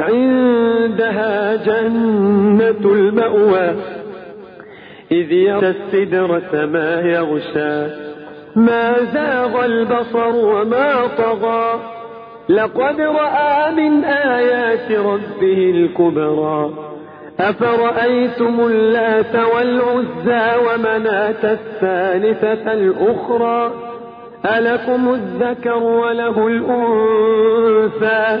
عندها جنة المأوى. إذ يغشى السدرة ما يغشى. ما زاغ البصر وما طغى. لقد رأى من آيات ربه الكبرى. أفرأيتم اللات والعزى ومناة الثالثة الأخرى؟ ألكم الذكر وله الأنثى.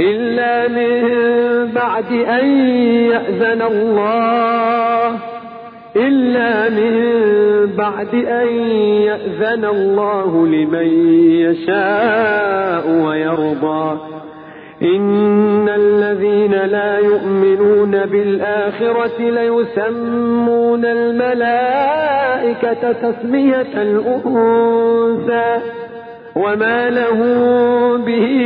إلا من بعد أن يأذن الله. إلا من بعد أن يأذن الله لمن يشاء ويرضى. إن الذين لا يؤمنون بالآخرة ليسمون الملائكة تسمية الأنثى. وما له به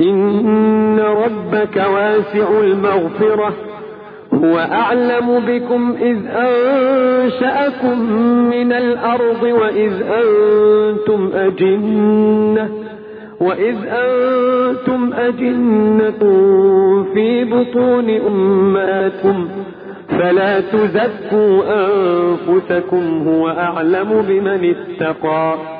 إن ربك واسع المغفرة هو أعلم بكم إذ أنشأكم من الأرض وإذ أنتم أجنة وإذ أنتم أجنة في بطون أماتكم فلا تزكوا أنفسكم هو أعلم بمن اتقى.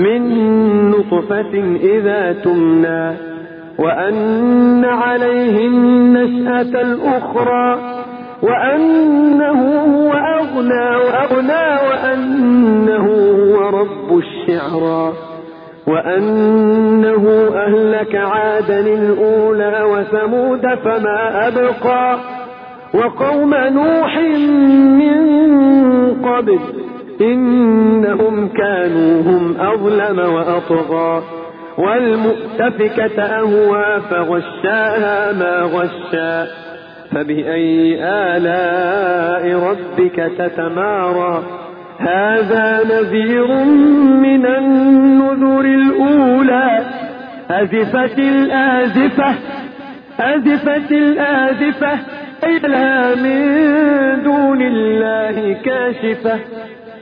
من نطفة إذا تمنى وأن عليه النشأة الأخرى وأنه هو أغنى وأغنى وأنه هو رب الشعرى وأنه أهلك عادا الأولى وثمود فما أبقى وقوم نوح من قبل إنهم كانوا هم أظلم وأطغى والمؤتفكة أهوى فغشاها ما غشا فبأي آلاء ربك تتمارى هذا نذير من النذر الأولى أزفت الآزفة أزفت الآزفة لها من دون الله كاشفة